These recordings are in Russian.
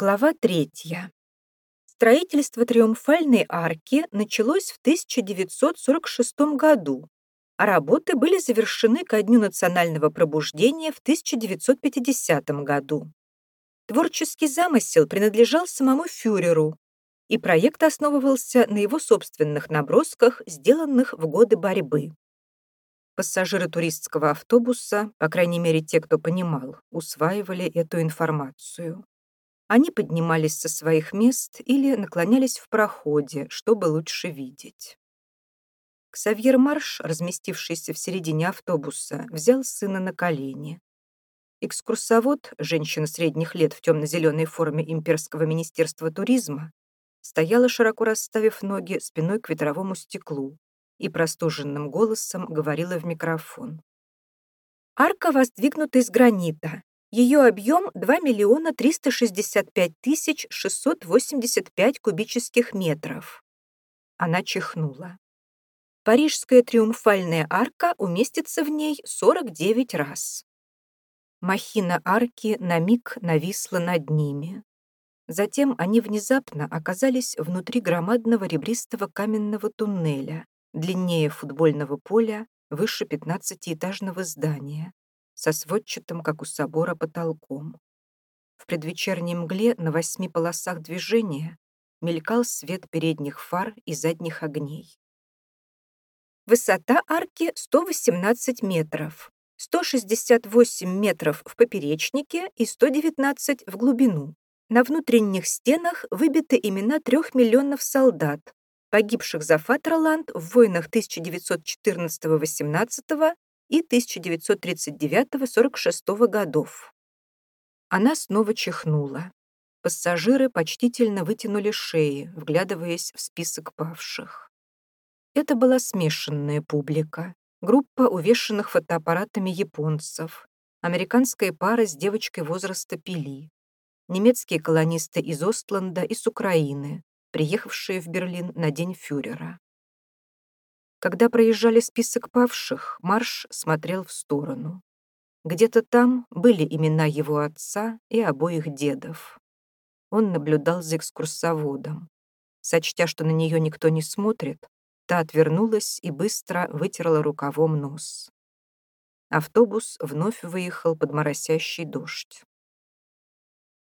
Глава третья. Строительство Триумфальной арки началось в 1946 году, а работы были завершены ко Дню национального пробуждения в 1950 году. Творческий замысел принадлежал самому фюреру, и проект основывался на его собственных набросках, сделанных в годы борьбы. Пассажиры туристского автобуса, по крайней мере те, кто понимал, усваивали эту информацию. Они поднимались со своих мест или наклонялись в проходе, чтобы лучше видеть. Ксавьер Марш, разместившийся в середине автобуса, взял сына на колени. Экскурсовод, женщина средних лет в темно-зеленой форме Имперского министерства туризма, стояла, широко расставив ноги, спиной к ветровому стеклу и простуженным голосом говорила в микрофон. «Арка воздвигнута из гранита. Ее объем 2 миллиона 365 тысяч 685 кубических метров. Она чихнула. Парижская триумфальная арка уместится в ней 49 раз. Махина арки на миг нависла над ними. Затем они внезапно оказались внутри громадного ребристого каменного туннеля, длиннее футбольного поля, выше пятнадцатиэтажного здания, со сводчатым, как у собора, потолком. В предвечерней мгле на восьми полосах движения мелькал свет передних фар и задних огней. Высота арки 118 метров, 168 метров в поперечнике и 119 в глубину. На внутренних стенах выбиты имена трех миллионов солдат, погибших за Фатерланд в войнах 1914-18 и 1939-46 годов. Она снова чихнула. Пассажиры почтительно вытянули шеи, вглядываясь в список павших. Это была смешанная публика. Группа увешанных фотоаппаратами японцев, американская пара с девочкой возраста Пили, немецкие колонисты из Остланда и с Украины, приехавшие в Берлин на день фюрера. Когда проезжали список павших, Марш смотрел в сторону. Где-то там были имена его отца и обоих дедов. Он наблюдал за экскурсоводом. Сочтя, что на нее никто не смотрит, та отвернулась и быстро вытерла рукавом нос. Автобус вновь выехал под моросящий дождь.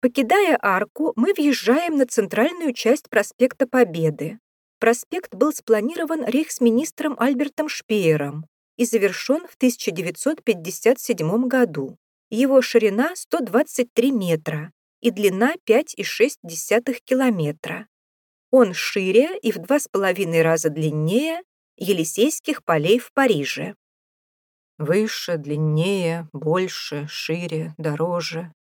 Покидая арку, мы въезжаем на центральную часть проспекта Победы, Проспект был спланирован рейхсминистром Альбертом Шпеером и завершен в 1957 году. Его ширина 123 метра и длина 5,6 километра. Он шире и в два с половиной раза длиннее Елисейских полей в Париже. Выше, длиннее, больше, шире, дороже.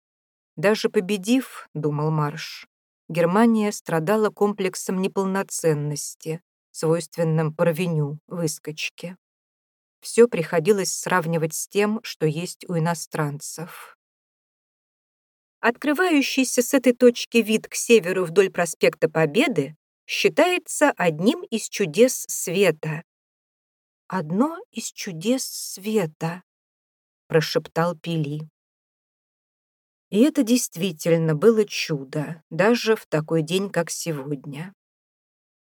Даже победив, думал Марш, Германия страдала комплексом неполноценности, свойственным Парвеню, выскочке. Все приходилось сравнивать с тем, что есть у иностранцев. Открывающийся с этой точки вид к северу вдоль проспекта Победы считается одним из чудес света. «Одно из чудес света», — прошептал Пили. И это действительно было чудо, даже в такой день, как сегодня.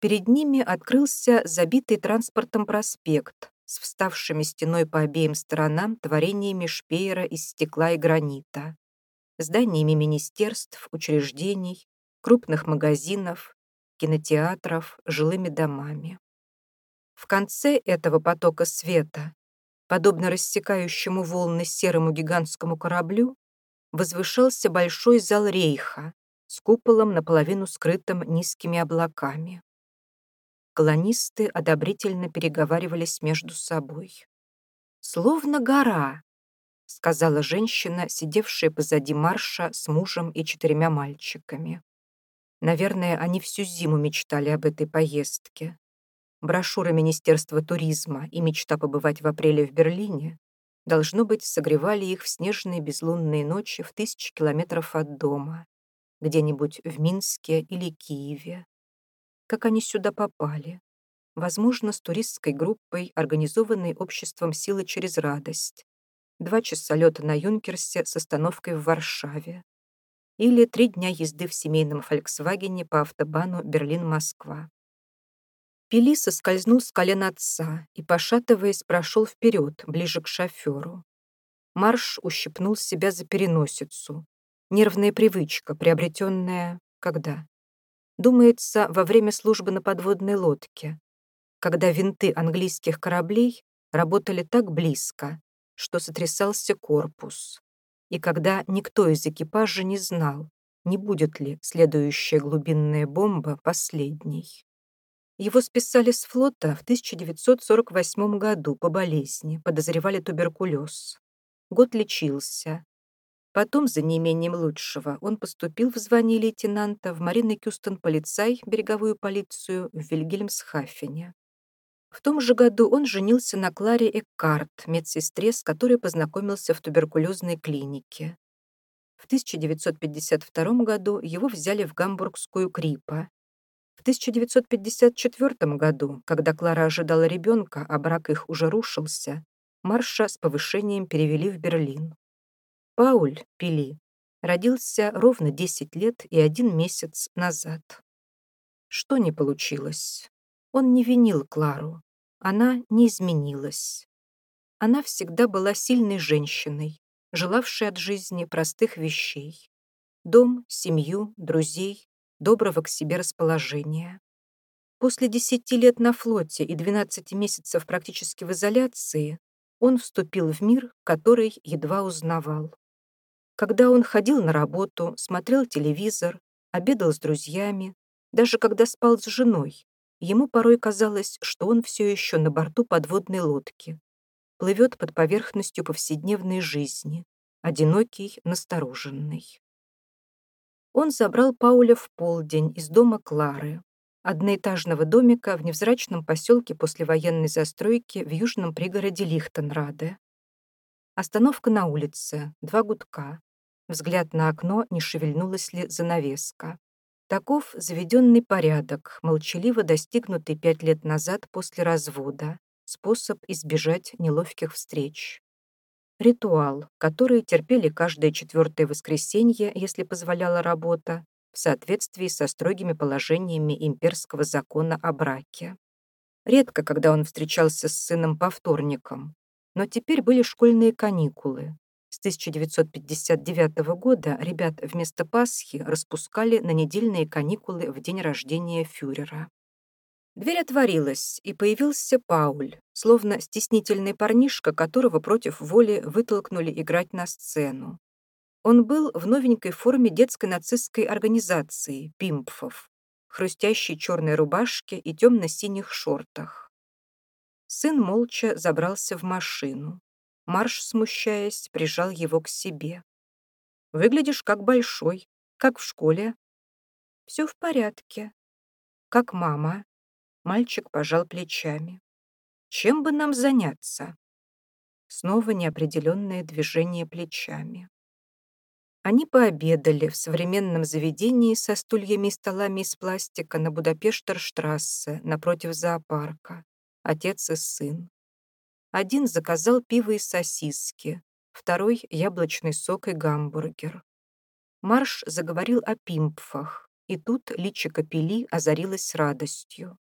Перед ними открылся забитый транспортом проспект с вставшими стеной по обеим сторонам творениями шпеера из стекла и гранита, зданиями министерств, учреждений, крупных магазинов, кинотеатров, жилыми домами. В конце этого потока света, подобно рассекающему волны серому гигантскому кораблю, возвышался большой зал рейха с куполом, наполовину скрытым низкими облаками. Колонисты одобрительно переговаривались между собой. «Словно гора», — сказала женщина, сидевшая позади марша с мужем и четырьмя мальчиками. Наверное, они всю зиму мечтали об этой поездке. Брошюра Министерства туризма и мечта побывать в апреле в Берлине Должно быть, согревали их в снежные безлунные ночи в тысячи километров от дома, где-нибудь в Минске или Киеве. Как они сюда попали? Возможно, с туристской группой, организованной обществом «Силы через радость». Два часа лета на Юнкерсе с остановкой в Варшаве. или три дня езды в семейном «Фольксвагене» по автобану Берлин-Москва. Пели соскользнул с колен отца и, пошатываясь, прошел вперед, ближе к шоферу. Марш ущипнул себя за переносицу. Нервная привычка, приобретенная когда? Думается, во время службы на подводной лодке, когда винты английских кораблей работали так близко, что сотрясался корпус, и когда никто из экипажа не знал, не будет ли следующая глубинная бомба последней. Его списали с флота в 1948 году по болезни, подозревали туберкулез. Год лечился. Потом, за неимением лучшего, он поступил в звание лейтенанта в Марины Кюстон полицай, береговую полицию в Вильгельмсхафене. В том же году он женился на Кларе Эккарт, медсестре, с которой познакомился в туберкулезной клинике. В 1952 году его взяли в гамбургскую Крипа. В 1954 году, когда Клара ожидала ребенка, а брак их уже рушился, Марша с повышением перевели в Берлин. Пауль Пили родился ровно 10 лет и один месяц назад. Что не получилось? Он не винил Клару. Она не изменилась. Она всегда была сильной женщиной, желавшей от жизни простых вещей. Дом, семью, друзей, доброго к себе расположения. После десяти лет на флоте и 12 месяцев практически в изоляции он вступил в мир, который едва узнавал. Когда он ходил на работу, смотрел телевизор, обедал с друзьями, даже когда спал с женой, Ему порой казалось, что он все еще на борту подводной лодки, плывет под поверхностью повседневной жизни, одинокий, настороженный. Он забрал Пауля в полдень из дома Клары, одноэтажного домика в невзрачном поселке послевоенной застройки в южном пригороде Лихтенраде. Остановка на улице, два гудка. Взгляд на окно, не шевельнулась ли занавеска. Таков заведенный порядок, молчаливо достигнутый пять лет назад после развода, способ избежать неловких встреч. Ритуал, который терпели каждое четвертое воскресенье, если позволяла работа, в соответствии со строгими положениями имперского закона о браке. Редко, когда он встречался с сыном по вторникам, но теперь были школьные каникулы, с 1959 года ребят вместо Пасхи распускали на недельные каникулы в день рождения фюрера. Дверь отворилась, и появился Пауль, словно стеснительный парнишка, которого против воли вытолкнули играть на сцену. Он был в новенькой форме детской нацистской организации «Пимпфов», хрустящей черной рубашке и темно-синих шортах. Сын молча забрался в машину. Марш, смущаясь, прижал его к себе. «Выглядишь как большой, как в школе». «Все в порядке». «Как мама». Мальчик пожал плечами. «Чем бы нам заняться?» Снова неопределенное движение плечами. Они пообедали в современном заведении со стульями и столами из пластика на Будапештерштрассе напротив зоопарка. Отец и сын. Один заказал пиво и сосиски, второй — яблочный сок и гамбургер. Марш заговорил о пимпфах, и тут личико Пели озарилось радостью.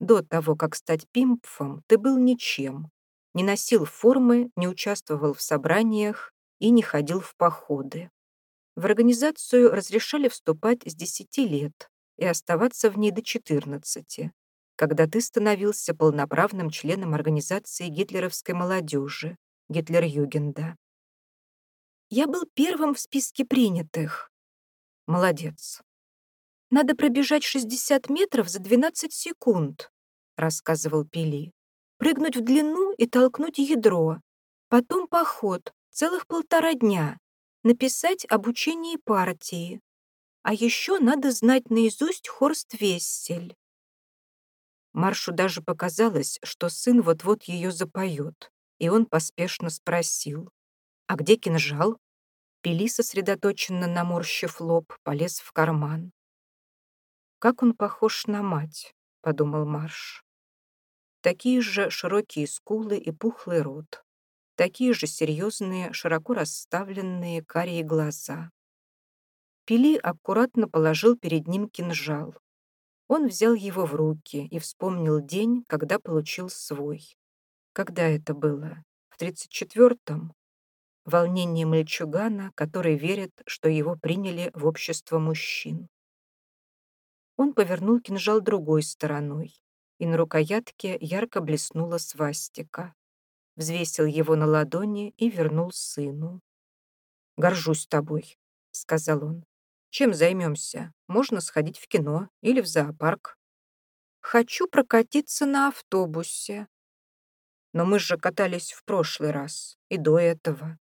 До того, как стать пимпфом, ты был ничем. Не носил формы, не участвовал в собраниях и не ходил в походы. В организацию разрешали вступать с 10 лет и оставаться в ней до 14, когда ты становился полноправным членом организации гитлеровской молодежи, Гитлер-Югенда. Я был первым в списке принятых. Молодец. Надо пробежать 60 метров за 12 секунд, рассказывал Пили. Прыгнуть в длину и толкнуть ядро. Потом поход, целых полтора дня. Написать обучение партии. А еще надо знать наизусть Хорст Вессель. Маршу даже показалось, что сын вот-вот ее запоет, и он поспешно спросил. «А где кинжал?» Пели сосредоточенно наморщив лоб, полез в карман. «Как он похож на мать», — подумал Марш. Такие же широкие скулы и пухлый рот. Такие же серьезные, широко расставленные карие глаза. Пили аккуратно положил перед ним кинжал. Он взял его в руки и вспомнил день, когда получил свой. Когда это было? В 34-м? Волнение мальчугана, который верит, что его приняли в общество мужчин. Он повернул кинжал другой стороной, и на рукоятке ярко блеснула свастика. Взвесил его на ладони и вернул сыну. «Горжусь тобой», — сказал он. Чем займемся? Можно сходить в кино или в зоопарк. Хочу прокатиться на автобусе. Но мы же катались в прошлый раз и до этого.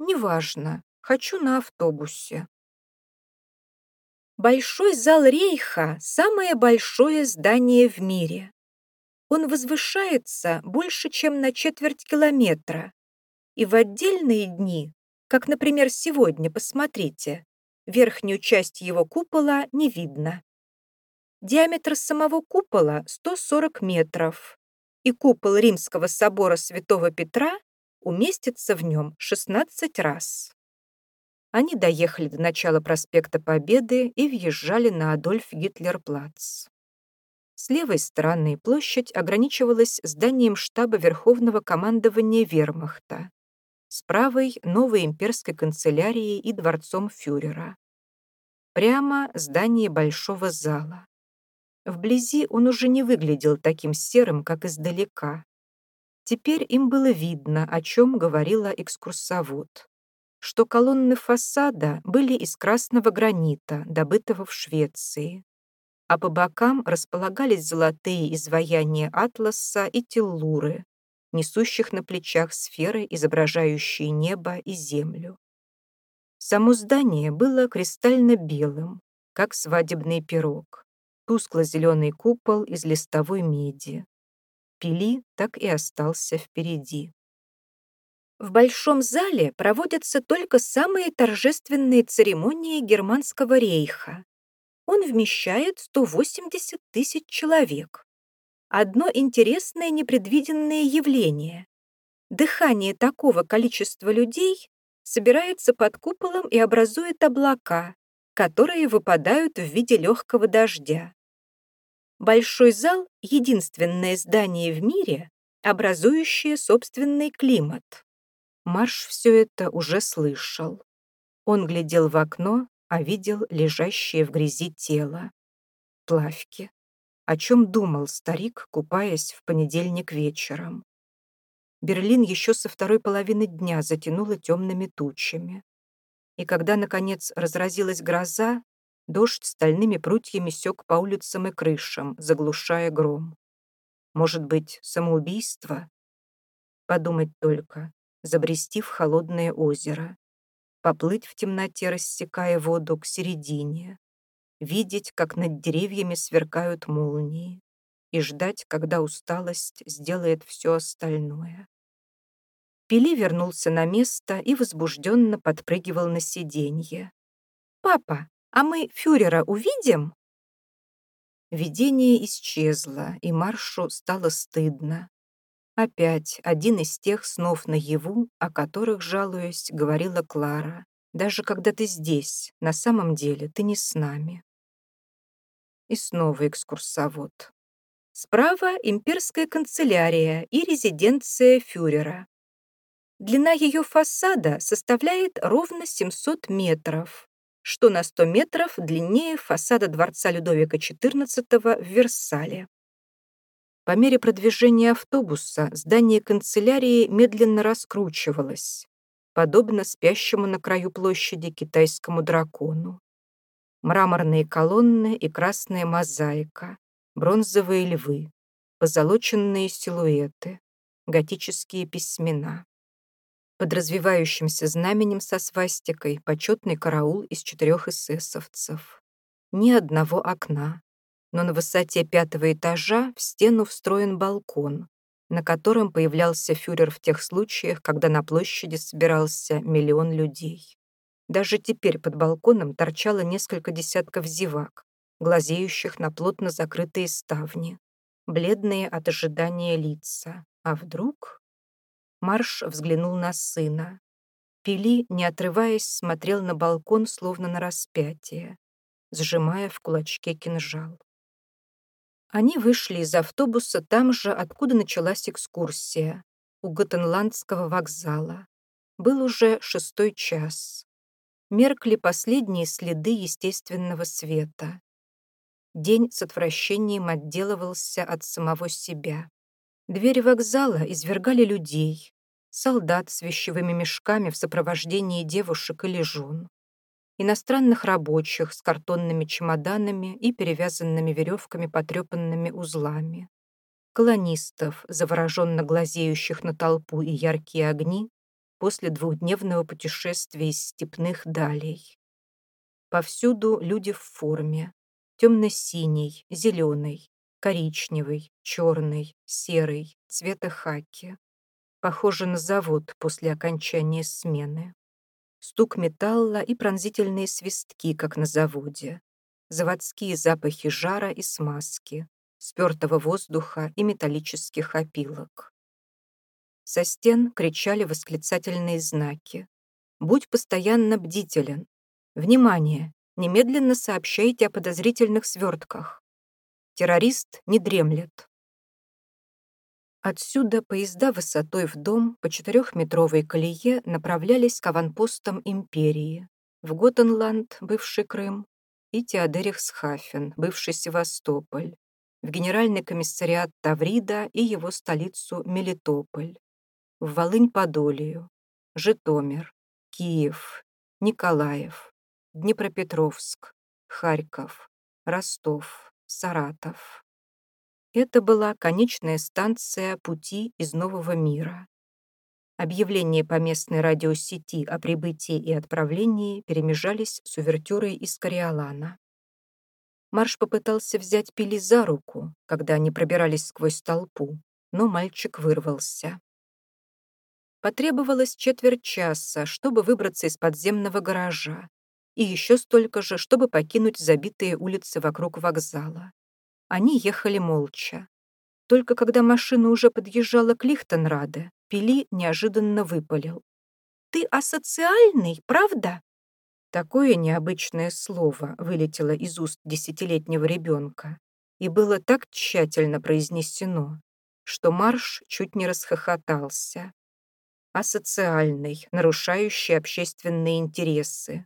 Неважно. Хочу на автобусе. Большой зал Рейха – самое большое здание в мире. Он возвышается больше, чем на четверть километра. И в отдельные дни, как, например, сегодня, посмотрите, Верхнюю часть его купола не видно. Диаметр самого купола 140 метров, и купол Римского собора Святого Петра уместится в нем 16 раз. Они доехали до начала проспекта Победы и въезжали на Адольф Гитлер-Плац. С левой стороны площадь ограничивалась зданием штаба Верховного командования Вермахта, с правой — новой имперской канцелярией и дворцом фюрера. Прямо здание большого зала. Вблизи он уже не выглядел таким серым, как издалека. Теперь им было видно, о чем говорила экскурсовод, что колонны фасада были из красного гранита, добытого в Швеции, а по бокам располагались золотые изваяния атласа и теллуры, несущих на плечах сферы, изображающие небо и землю. Само здание было кристально-белым, как свадебный пирог, тускло-зеленый купол из листовой меди. Пили так и остался впереди. В Большом зале проводятся только самые торжественные церемонии Германского рейха. Он вмещает 180 тысяч человек одно интересное непредвиденное явление. Дыхание такого количества людей собирается под куполом и образует облака, которые выпадают в виде легкого дождя. Большой зал — единственное здание в мире, образующее собственный климат. Марш все это уже слышал. Он глядел в окно, а видел лежащее в грязи тело. Плавки о чем думал старик, купаясь в понедельник вечером. Берлин еще со второй половины дня затянуло темными тучами. И когда, наконец, разразилась гроза, дождь стальными прутьями сёк по улицам и крышам, заглушая гром. Может быть, самоубийство? Подумать только, забрести в холодное озеро, поплыть в темноте, рассекая воду к середине, видеть, как над деревьями сверкают молнии, и ждать, когда усталость сделает все остальное. Пили вернулся на место и возбужденно подпрыгивал на сиденье. «Папа, а мы фюрера увидим?» Видение исчезло, и Маршу стало стыдно. Опять один из тех снов наяву, о которых, жалуясь, говорила Клара. «Даже когда ты здесь, на самом деле ты не с нами». И снова экскурсовод. Справа имперская канцелярия и резиденция фюрера. Длина ее фасада составляет ровно 700 метров, что на 100 метров длиннее фасада дворца Людовика XIV в Версале. По мере продвижения автобуса здание канцелярии медленно раскручивалось, подобно спящему на краю площади китайскому дракону мраморные колонны и красная мозаика, бронзовые львы, позолоченные силуэты, готические письмена. Под развивающимся знаменем со свастикой почетный караул из четырех эсэсовцев. Ни одного окна, но на высоте пятого этажа в стену встроен балкон, на котором появлялся фюрер в тех случаях, когда на площади собирался миллион людей. Даже теперь под балконом торчало несколько десятков зевак, глазеющих на плотно закрытые ставни, бледные от ожидания лица. А вдруг... Марш взглянул на сына. Пили, не отрываясь, смотрел на балкон, словно на распятие, сжимая в кулачке кинжал. Они вышли из автобуса там же, откуда началась экскурсия, у Готенландского вокзала. Был уже шестой час. Меркли последние следы естественного света. День с отвращением отделывался от самого себя. Двери вокзала извергали людей, солдат с вещевыми мешками в сопровождении девушек или жен, иностранных рабочих с картонными чемоданами и перевязанными веревками потрепанными узлами, колонистов, завороженно глазеющих на толпу и яркие огни после двухдневного путешествия из степных далей. Повсюду люди в форме, темно-синий, зеленый, коричневый, черный, серый, цвета хаки. Похоже на завод после окончания смены. Стук металла и пронзительные свистки, как на заводе. Заводские запахи жара и смазки, спертого воздуха и металлических опилок. Со стен кричали восклицательные знаки. «Будь постоянно бдителен! Внимание! Немедленно сообщайте о подозрительных свертках! Террорист не дремлет!» Отсюда поезда высотой в дом по четырехметровой колее направлялись к аванпостам империи, в Готенланд, бывший Крым, и Теодерихсхафен, бывший Севастополь, в Генеральный комиссариат Таврида и его столицу Мелитополь, в Волынь-Подолию, Житомир, Киев, Николаев, Днепропетровск, Харьков, Ростов, Саратов. Это была конечная станция пути из нового мира. Объявления по местной радиосети о прибытии и отправлении перемежались с увертюрой из Кориолана. Марш попытался взять Пили за руку, когда они пробирались сквозь толпу, но мальчик вырвался. Потребовалось четверть часа, чтобы выбраться из подземного гаража, и еще столько же, чтобы покинуть забитые улицы вокруг вокзала. Они ехали молча. Только когда машина уже подъезжала к Лихтенраде, Пили неожиданно выпалил. «Ты асоциальный, правда?» Такое необычное слово вылетело из уст десятилетнего ребенка и было так тщательно произнесено, что Марш чуть не расхохотался. Асоциальный, нарушающий общественные интересы.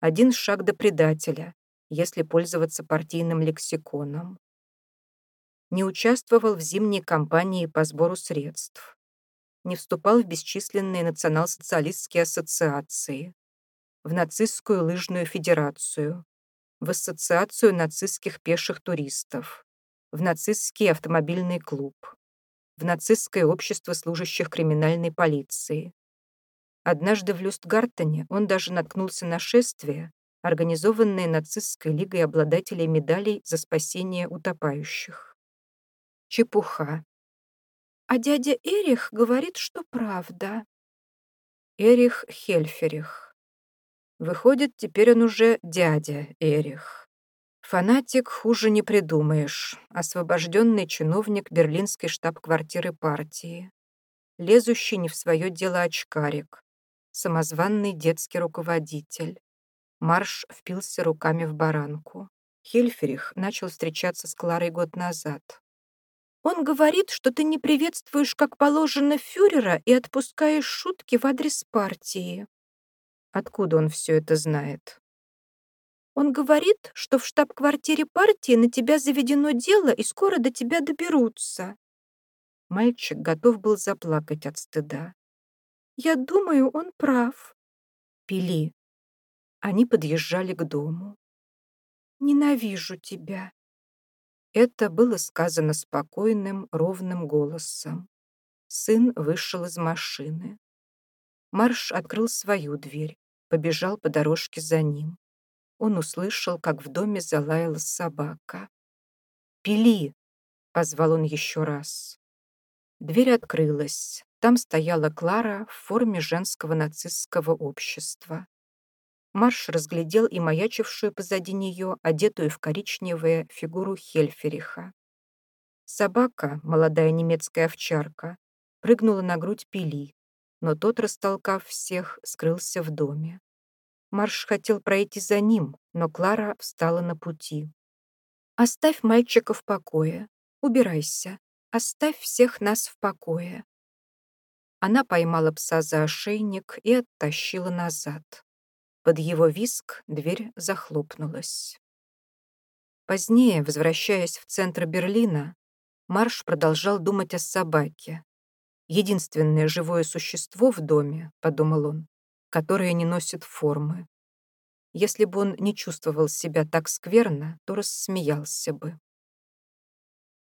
Один шаг до предателя, если пользоваться партийным лексиконом не участвовал в зимней кампании по сбору средств, не вступал в бесчисленные национал-социалистские ассоциации, в нацистскую лыжную федерацию, в ассоциацию нацистских пеших туристов, в нацистский автомобильный клуб, в нацистское общество служащих криминальной полиции. Однажды в Люстгартене он даже наткнулся на шествие, организованное нацистской лигой обладателей медалей за спасение утопающих. Чепуха. А дядя Эрих говорит, что правда. Эрих Хельферих. Выходит, теперь он уже дядя Эрих. Фанатик хуже не придумаешь. Освобожденный чиновник берлинской штаб-квартиры партии. Лезущий не в свое дело очкарик. Самозванный детский руководитель. Марш впился руками в баранку. Хельферих начал встречаться с Кларой год назад. Он говорит, что ты не приветствуешь, как положено, фюрера и отпускаешь шутки в адрес партии. Откуда он все это знает? Он говорит, что в штаб-квартире партии на тебя заведено дело и скоро до тебя доберутся. Мальчик готов был заплакать от стыда. Я думаю, он прав. Пили. Они подъезжали к дому. Ненавижу тебя. Это было сказано спокойным, ровным голосом. Сын вышел из машины. Марш открыл свою дверь, побежал по дорожке за ним. Он услышал, как в доме залаяла собака. «Пили!» — позвал он еще раз. Дверь открылась. Там стояла Клара в форме женского нацистского общества. Марш разглядел и маячившую позади нее, одетую в коричневое, фигуру Хельфериха. Собака, молодая немецкая овчарка, прыгнула на грудь Пили. но тот, растолкав всех, скрылся в доме. Марш хотел пройти за ним, но Клара встала на пути. «Оставь мальчика в покое. Убирайся. Оставь всех нас в покое». Она поймала пса за ошейник и оттащила назад. Под его виск дверь захлопнулась. Позднее, возвращаясь в центр Берлина, Марш продолжал думать о собаке. Единственное живое существо в доме, подумал он, которое не носит формы. Если бы он не чувствовал себя так скверно, то рассмеялся бы.